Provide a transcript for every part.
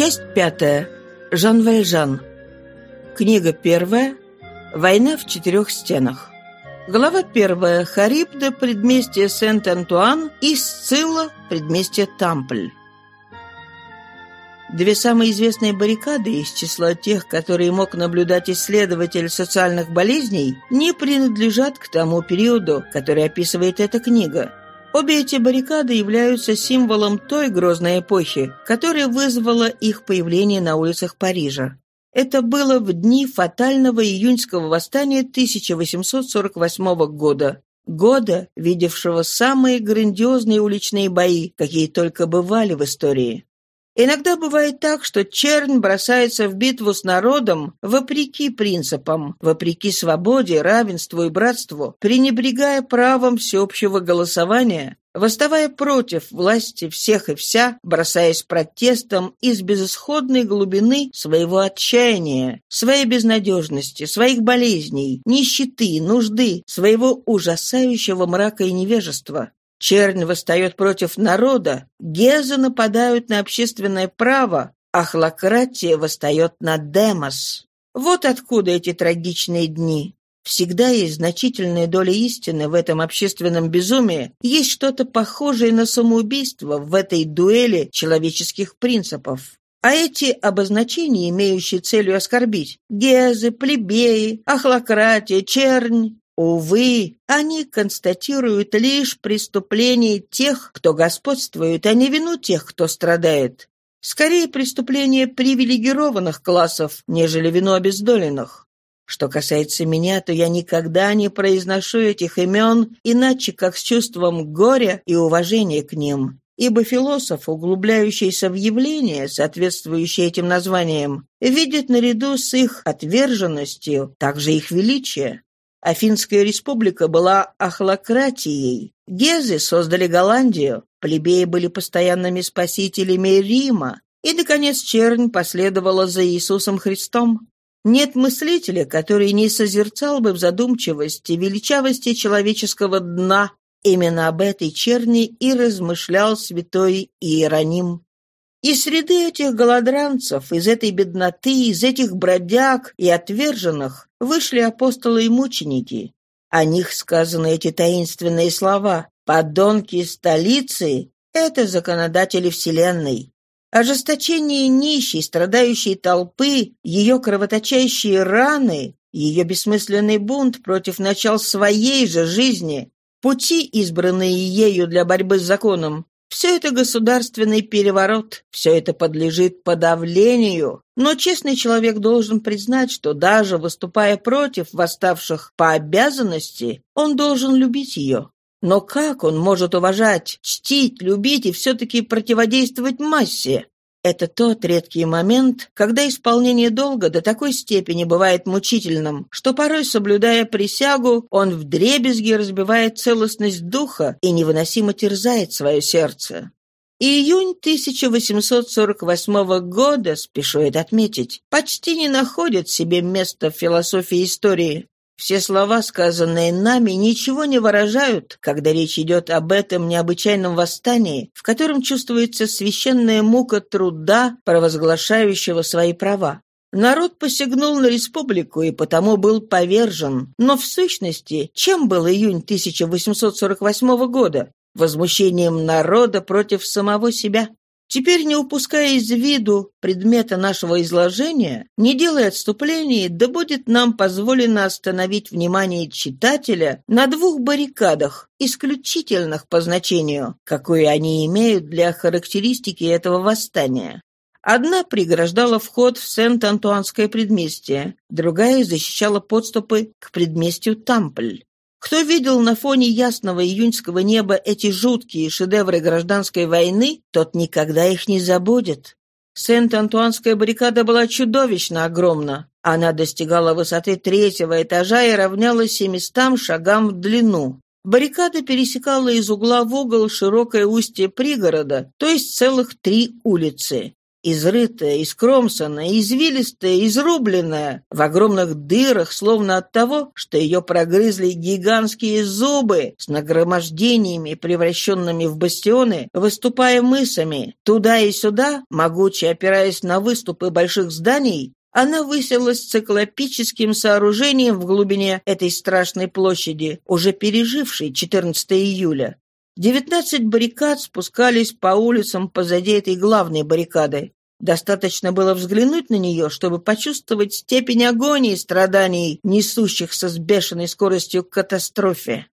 Часть пятая. Жан Вальжан. Книга первая. Война в четырех стенах. Глава первая. Харибда, предместье Сент-Антуан и Сцилла, предместье Тампль. Две самые известные баррикады из числа тех, которые мог наблюдать исследователь социальных болезней, не принадлежат к тому периоду, который описывает эта книга. Обе эти баррикады являются символом той грозной эпохи, которая вызвала их появление на улицах Парижа. Это было в дни фатального июньского восстания 1848 года, года, видевшего самые грандиозные уличные бои, какие только бывали в истории. Иногда бывает так, что чернь бросается в битву с народом вопреки принципам, вопреки свободе, равенству и братству, пренебрегая правом всеобщего голосования, восставая против власти всех и вся, бросаясь протестом из безысходной глубины своего отчаяния, своей безнадежности, своих болезней, нищеты, нужды, своего ужасающего мрака и невежества. Чернь восстает против народа, гезы нападают на общественное право, а хлократия восстает на демос. Вот откуда эти трагичные дни. Всегда есть значительная доля истины в этом общественном безумии, есть что-то похожее на самоубийство в этой дуэли человеческих принципов. А эти обозначения, имеющие целью оскорбить, гезы, плебеи, ахлократия, чернь, Увы, они констатируют лишь преступление тех, кто господствует, а не вину тех, кто страдает. Скорее преступление привилегированных классов, нежели вину обездоленных. Что касается меня, то я никогда не произношу этих имен иначе, как с чувством горя и уважения к ним. Ибо философ, углубляющийся в явления, соответствующие этим названиям, видит наряду с их отверженностью также их величие. Афинская республика была ахлократией. Гезы создали Голландию, плебеи были постоянными спасителями Рима, и, наконец, чернь последовала за Иисусом Христом. Нет мыслителя, который не созерцал бы в задумчивости величавости человеческого дна. Именно об этой черни и размышлял святой Иероним. Из среды этих голодранцев, из этой бедноты, из этих бродяг и отверженных вышли апостолы и мученики. О них сказаны эти таинственные слова. «Подонки столицы — это законодатели Вселенной». Ожесточение нищей, страдающей толпы, ее кровоточащие раны, ее бессмысленный бунт против начал своей же жизни, пути, избранные ею для борьбы с законом, все это государственный переворот, все это подлежит подавлению. Но честный человек должен признать, что даже выступая против восставших по обязанности, он должен любить ее. Но как он может уважать, чтить, любить и все-таки противодействовать массе? Это тот редкий момент, когда исполнение долга до такой степени бывает мучительным, что порой, соблюдая присягу, он вдребезги разбивает целостность духа и невыносимо терзает свое сердце. Июнь 1848 года, спешу это отметить, почти не находит себе места в философии истории. Все слова, сказанные нами, ничего не выражают, когда речь идет об этом необычайном восстании, в котором чувствуется священная мука труда, провозглашающего свои права. Народ посягнул на республику и потому был повержен. Но в сущности, чем был июнь 1848 года? Возмущением народа против самого себя. Теперь, не упуская из виду предмета нашего изложения, не делая отступлений, да будет нам позволено остановить внимание читателя на двух баррикадах, исключительных по значению, какое они имеют для характеристики этого восстания. Одна преграждала вход в Сент-Антуанское предместье, другая защищала подступы к предместью Тампль. Кто видел на фоне ясного июньского неба эти жуткие шедевры гражданской войны, тот никогда их не забудет. Сент-Антуанская баррикада была чудовищно огромна. Она достигала высоты третьего этажа и равнялась семистам шагам в длину. Баррикада пересекала из угла в угол широкое устье пригорода, то есть целых три улицы. Изрытая, искромсанная, извилистая, изрубленная, в огромных дырах, словно от того, что ее прогрызли гигантские зубы с нагромождениями, превращенными в бастионы, выступая мысами, туда и сюда, могуче опираясь на выступы больших зданий, она высилась циклопическим сооружением в глубине этой страшной площади, уже пережившей 14 июля. Девятнадцать баррикад спускались по улицам позади этой главной баррикады. Достаточно было взглянуть на нее, чтобы почувствовать степень агонии и страданий, несущихся с бешеной скоростью к катастрофе.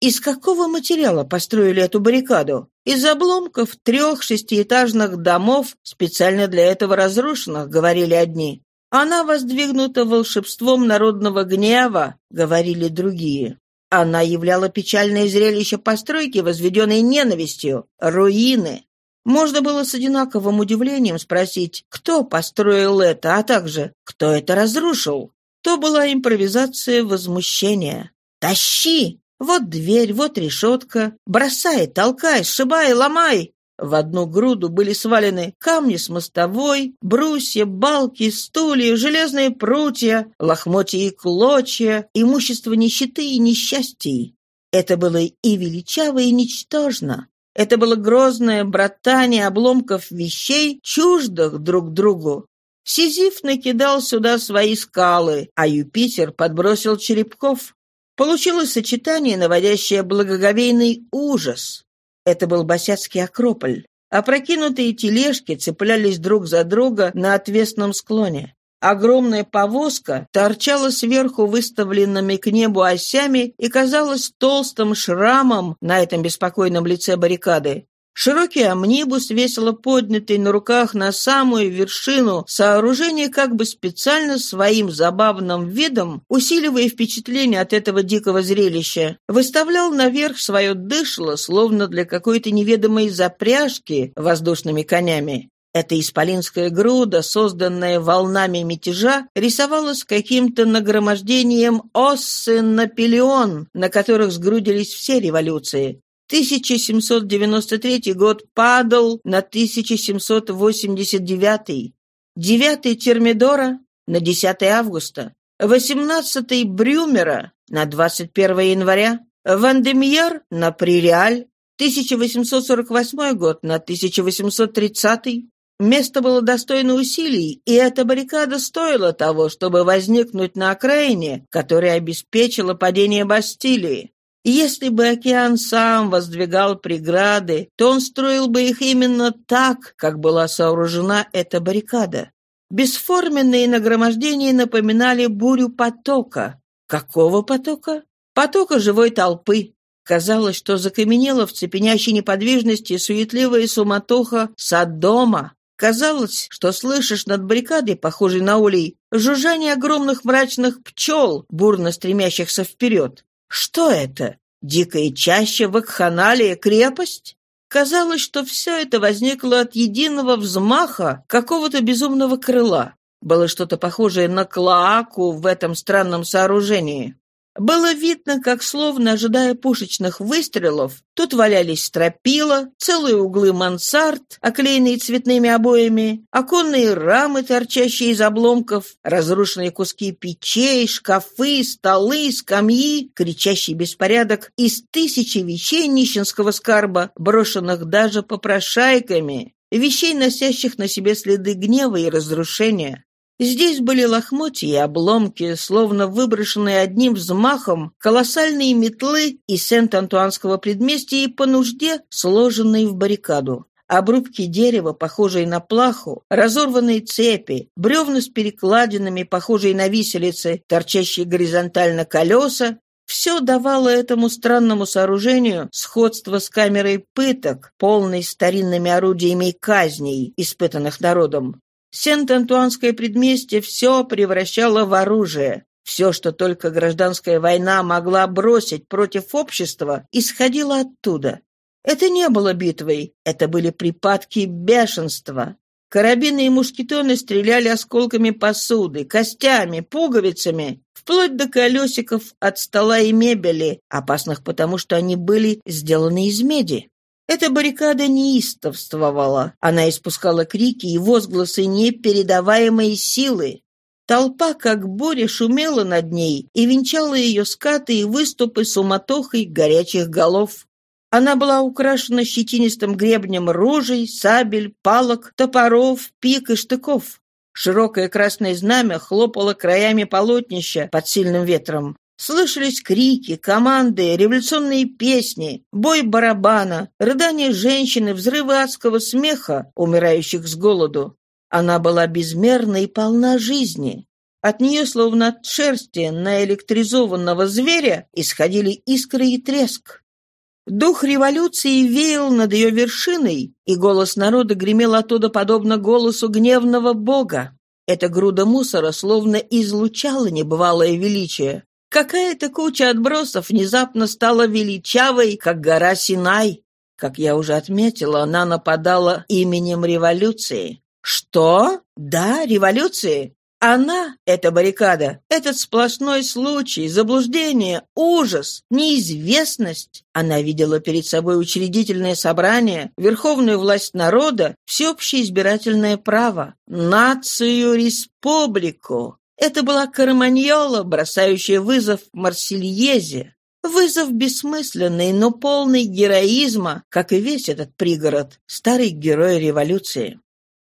Из какого материала построили эту баррикаду? Из обломков трех шестиэтажных домов, специально для этого разрушенных, говорили одни. Она воздвигнута волшебством народного гнева, говорили другие. Она являла печальное зрелище постройки, возведенной ненавистью, руины. Можно было с одинаковым удивлением спросить, кто построил это, а также, кто это разрушил. То была импровизация возмущения. «Тащи! Вот дверь, вот решетка. Бросай, толкай, сшибай, ломай!» В одну груду были свалены камни с мостовой, брусья, балки, стулья, железные прутья, лохмотья и клочья, имущество нищеты и несчастий. Это было и величаво, и ничтожно. Это было грозное братание обломков вещей, чуждых друг другу. Сизиф накидал сюда свои скалы, а Юпитер подбросил черепков. Получилось сочетание, наводящее благоговейный ужас. Это был Босяцкий Акрополь. Опрокинутые тележки цеплялись друг за друга на отвесном склоне. Огромная повозка торчала сверху выставленными к небу осями и казалась толстым шрамом на этом беспокойном лице баррикады. Широкий амнибус, весело поднятый на руках на самую вершину сооружения, как бы специально своим забавным видом, усиливая впечатление от этого дикого зрелища, выставлял наверх свое дышло, словно для какой-то неведомой запряжки воздушными конями. Эта исполинская груда, созданная волнами мятежа, рисовалась каким-то нагромождением осы Наполеон, на которых сгрудились все революции. 1793 год падал на 1789. 9 Термидора на 10 августа. 18 Брюмера на 21 января. Вандемьер на Приреаль. 1848 год на 1830. Место было достойно усилий, и эта баррикада стоила того, чтобы возникнуть на окраине, которая обеспечила падение Бастилии. Если бы океан сам воздвигал преграды, то он строил бы их именно так, как была сооружена эта баррикада. Бесформенные нагромождения напоминали бурю потока. Какого потока? Потока живой толпы. Казалось, что закаменела в цепенящей неподвижности суетливая суматоха Содома. Казалось, что слышишь над баррикадой, похожей на улей, жужжание огромных мрачных пчел, бурно стремящихся вперед. Что это? Дикая чаща, вакханалия, крепость? Казалось, что все это возникло от единого взмаха какого-то безумного крыла. Было что-то похожее на клоаку в этом странном сооружении. Было видно, как, словно ожидая пушечных выстрелов, тут валялись стропила, целые углы мансард, оклеенные цветными обоями, оконные рамы, торчащие из обломков, разрушенные куски печей, шкафы, столы, скамьи, кричащий беспорядок из тысячи вещей нищенского скарба, брошенных даже попрошайками, вещей, носящих на себе следы гнева и разрушения. Здесь были лохмотья и обломки, словно выброшенные одним взмахом, колоссальные метлы из Сент-Антуанского предместья и по нужде сложенные в баррикаду. Обрубки дерева, похожие на плаху, разорванные цепи, бревна с перекладинами, похожие на виселицы, торчащие горизонтально колеса, все давало этому странному сооружению сходство с камерой пыток, полной старинными орудиями казней, испытанных народом. Сент-Антуанское предместье все превращало в оружие. Все, что только гражданская война могла бросить против общества, исходило оттуда. Это не было битвой, это были припадки бешенства. Карабины и мушкетоны стреляли осколками посуды, костями, пуговицами, вплоть до колесиков от стола и мебели, опасных потому, что они были сделаны из меди. Эта баррикада неистовствовала. Она испускала крики и возгласы непередаваемой силы. Толпа, как буря, шумела над ней и венчала ее скаты и выступы суматохой горячих голов. Она была украшена щетинистым гребнем ружей, сабель, палок, топоров, пик и штыков. Широкое красное знамя хлопало краями полотнища под сильным ветром. Слышались крики, команды, революционные песни, бой барабана, рыдания женщины, взрывы адского смеха, умирающих с голоду. Она была безмерна и полна жизни. От нее, словно от шерсти наэлектризованного зверя, исходили искры и треск. Дух революции веял над ее вершиной, и голос народа гремел оттуда подобно голосу гневного бога. Эта груда мусора словно излучала небывалое величие. Какая-то куча отбросов внезапно стала величавой, как гора Синай. Как я уже отметила, она нападала именем революции. Что? Да, революции. Она, эта баррикада, этот сплошной случай, заблуждение, ужас, неизвестность. Она видела перед собой учредительное собрание, верховную власть народа, всеобщее избирательное право, нацию-республику. Это была Караманьола, бросающая вызов Марсельезе. Вызов бессмысленный, но полный героизма, как и весь этот пригород, старый герой революции.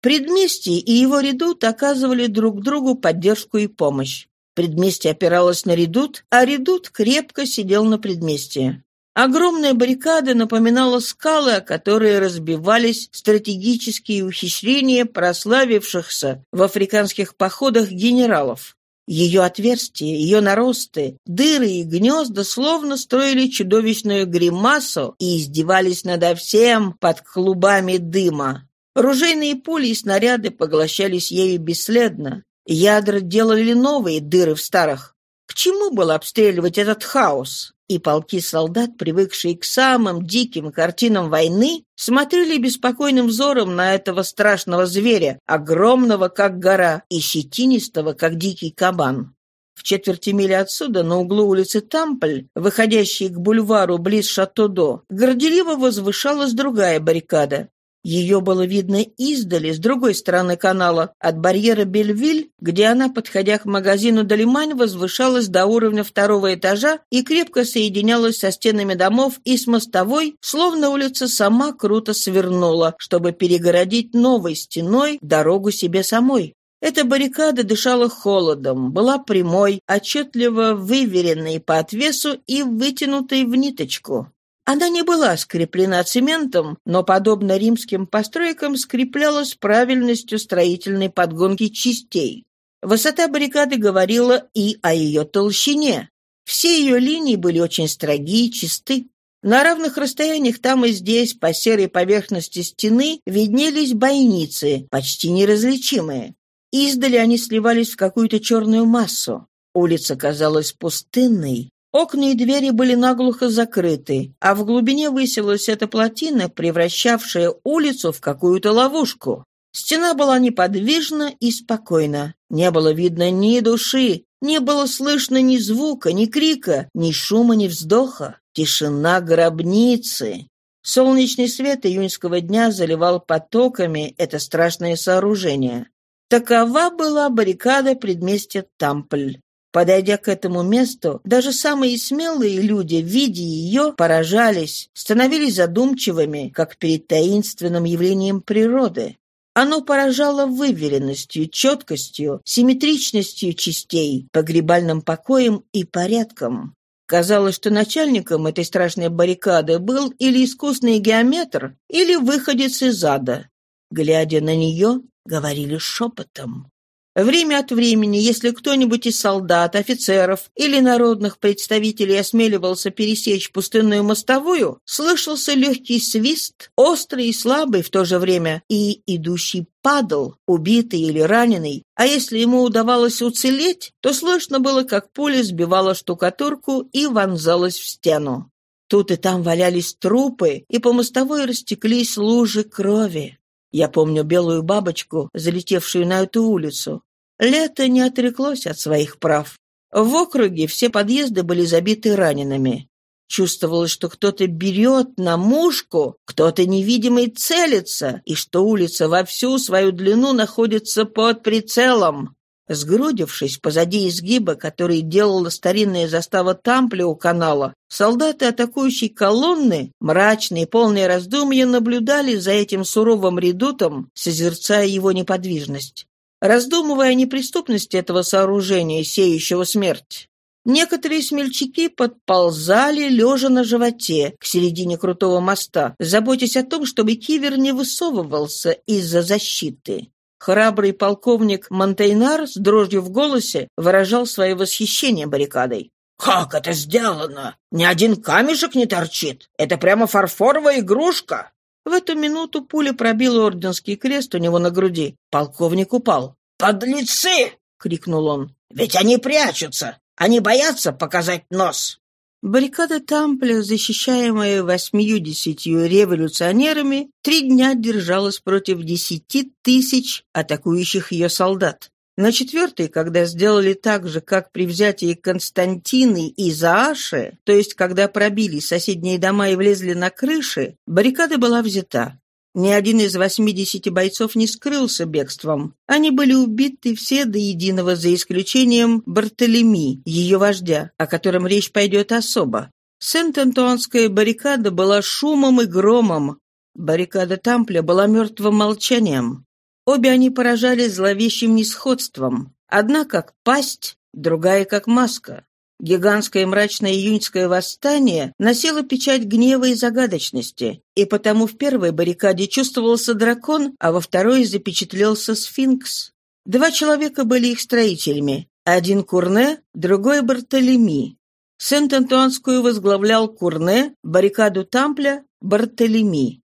Предместье и его редут оказывали друг другу поддержку и помощь. Предместье опиралось на редут, а редут крепко сидел на предместье. Огромная баррикада напоминала скалы, о которые разбивались стратегические ухищрения прославившихся в африканских походах генералов. Ее отверстия, ее наросты, дыры и гнезда словно строили чудовищную гримасу и издевались надо всем под клубами дыма. Ружейные пули и снаряды поглощались ею бесследно. Ядра делали новые дыры в старых. К чему было обстреливать этот хаос? И полки солдат, привыкшие к самым диким картинам войны, смотрели беспокойным взором на этого страшного зверя, огромного, как гора, и щетинистого, как дикий кабан. В четверти мили отсюда, на углу улицы Тампль, выходящей к бульвару близ Шато-До, горделиво возвышалась другая баррикада. Ее было видно издали, с другой стороны канала, от барьера Бельвиль, где она, подходя к магазину Далимань, возвышалась до уровня второго этажа и крепко соединялась со стенами домов и с мостовой, словно улица сама круто свернула, чтобы перегородить новой стеной дорогу себе самой. Эта баррикада дышала холодом, была прямой, отчетливо выверенной по отвесу и вытянутой в ниточку. Она не была скреплена цементом, но, подобно римским постройкам, скреплялась правильностью строительной подгонки частей. Высота баррикады говорила и о ее толщине. Все ее линии были очень строги и чисты. На равных расстояниях там и здесь, по серой поверхности стены, виднелись бойницы, почти неразличимые. Издали они сливались в какую-то черную массу. Улица казалась пустынной, Окна и двери были наглухо закрыты, а в глубине высилась эта плотина, превращавшая улицу в какую-то ловушку. Стена была неподвижна и спокойна. Не было видно ни души, не было слышно ни звука, ни крика, ни шума, ни вздоха. Тишина гробницы. Солнечный свет июньского дня заливал потоками это страшное сооружение. Такова была баррикада предместья Тампль. Подойдя к этому месту, даже самые смелые люди, видя ее, поражались, становились задумчивыми, как перед таинственным явлением природы. Оно поражало выверенностью, четкостью, симметричностью частей, погребальным покоем и порядком. Казалось, что начальником этой страшной баррикады был или искусный геометр, или выходец из ада. Глядя на нее, говорили шепотом. Время от времени, если кто-нибудь из солдат, офицеров или народных представителей осмеливался пересечь пустынную мостовую, слышался легкий свист, острый и слабый в то же время, и идущий падал, убитый или раненый, а если ему удавалось уцелеть, то слышно было, как пуля сбивала штукатурку и вонзалась в стену. Тут и там валялись трупы, и по мостовой растеклись лужи крови. Я помню белую бабочку, залетевшую на эту улицу. Лето не отреклось от своих прав. В округе все подъезды были забиты ранеными. Чувствовалось, что кто-то берет на мушку, кто-то невидимый целится, и что улица во всю свою длину находится под прицелом. Сгрудившись позади изгиба, который делала старинная застава Тампля у канала, солдаты атакующей колонны, мрачные, полные раздумья, наблюдали за этим суровым редутом, созерцая его неподвижность. Раздумывая о неприступности этого сооружения, сеющего смерть, Некоторые смельчаки подползали, лежа на животе, к середине крутого моста, заботясь о том, чтобы кивер не высовывался из-за защиты. Храбрый полковник Монтейнар с дрожью в голосе выражал свое восхищение баррикадой. «Как это сделано? Ни один камешек не торчит. Это прямо фарфоровая игрушка!» В эту минуту пуля пробила орденский крест у него на груди. Полковник упал. «Подлецы!» — крикнул он. «Ведь они прячутся! Они боятся показать нос. Баррикада Тампля, защищаемая восьмью-десятью революционерами, три дня держалась против десяти тысяч атакующих ее солдат. На четвертый, когда сделали так же, как при взятии Константины и Зааши, то есть когда пробили соседние дома и влезли на крыши, баррикада была взята. Ни один из 80 бойцов не скрылся бегством. Они были убиты все до единого, за исключением Бартолеми, ее вождя, о котором речь пойдет особо. Сент-Антуанская баррикада была шумом и громом. Баррикада Тампля была мертвым молчанием. Обе они поражали зловещим несходством. Одна как пасть, другая как маска. Гигантское мрачное июньское восстание носило печать гнева и загадочности, и потому в первой баррикаде чувствовался дракон, а во второй запечатлелся сфинкс. Два человека были их строителями. Один Курне, другой Бартолеми. Сент-Антуанскую возглавлял Курне, баррикаду Тампля – Бартолеми.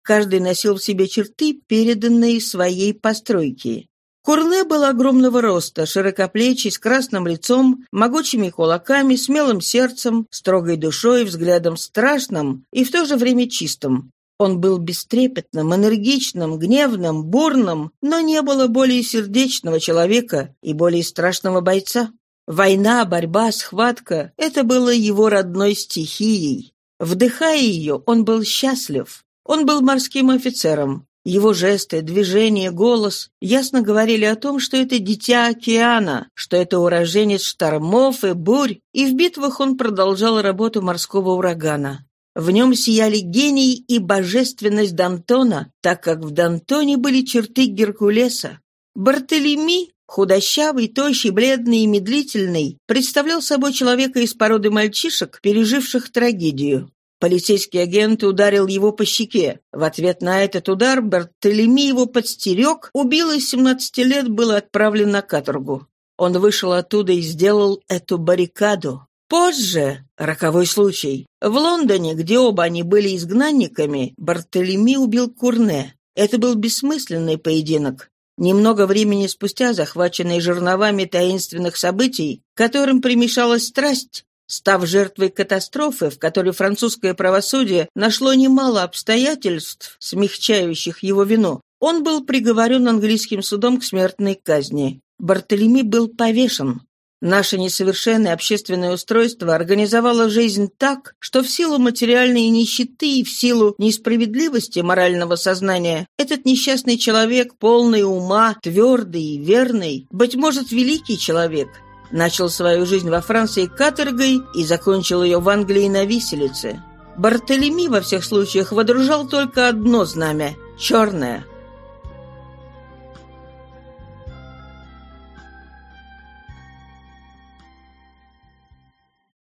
Каждый носил в себе черты, переданные своей постройке. Курне был огромного роста, широкоплечий, с красным лицом, могучими кулаками, смелым сердцем, строгой душой, взглядом страшным и в то же время чистым. Он был бестрепетным, энергичным, гневным, бурным, но не было более сердечного человека и более страшного бойца. Война, борьба, схватка — это было его родной стихией. Вдыхая ее, он был счастлив. Он был морским офицером. Его жесты, движения, голос ясно говорили о том, что это дитя океана, что это уроженец штормов и бурь, и в битвах он продолжал работу морского урагана. В нем сияли гений и божественность Д'Антона, так как в Д'Антоне были черты Геркулеса. Бартолеми, худощавый, тощий, бледный и медлительный, представлял собой человека из породы мальчишек, переживших трагедию. Полицейский агент ударил его по щеке. В ответ на этот удар Бартолеми его подстерег, убил и 17 лет был отправлен на каторгу. Он вышел оттуда и сделал эту баррикаду. Позже, роковой случай, в Лондоне, где оба они были изгнанниками, Бартолеми убил Курне. Это был бессмысленный поединок. Немного времени спустя, захваченный жерновами таинственных событий, которым примешалась страсть, Став жертвой катастрофы, в которой французское правосудие нашло немало обстоятельств, смягчающих его вину, он был приговорен английским судом к смертной казни. Бартолеми был повешен. Наше несовершенное общественное устройство организовало жизнь так, что в силу материальной нищеты и в силу несправедливости морального сознания этот несчастный человек, полный ума, твердый и верный, быть может, великий человек – Начал свою жизнь во Франции каторгой и закончил ее в Англии на виселице. Бартолеми во всех случаях водружал только одно знамя – черное –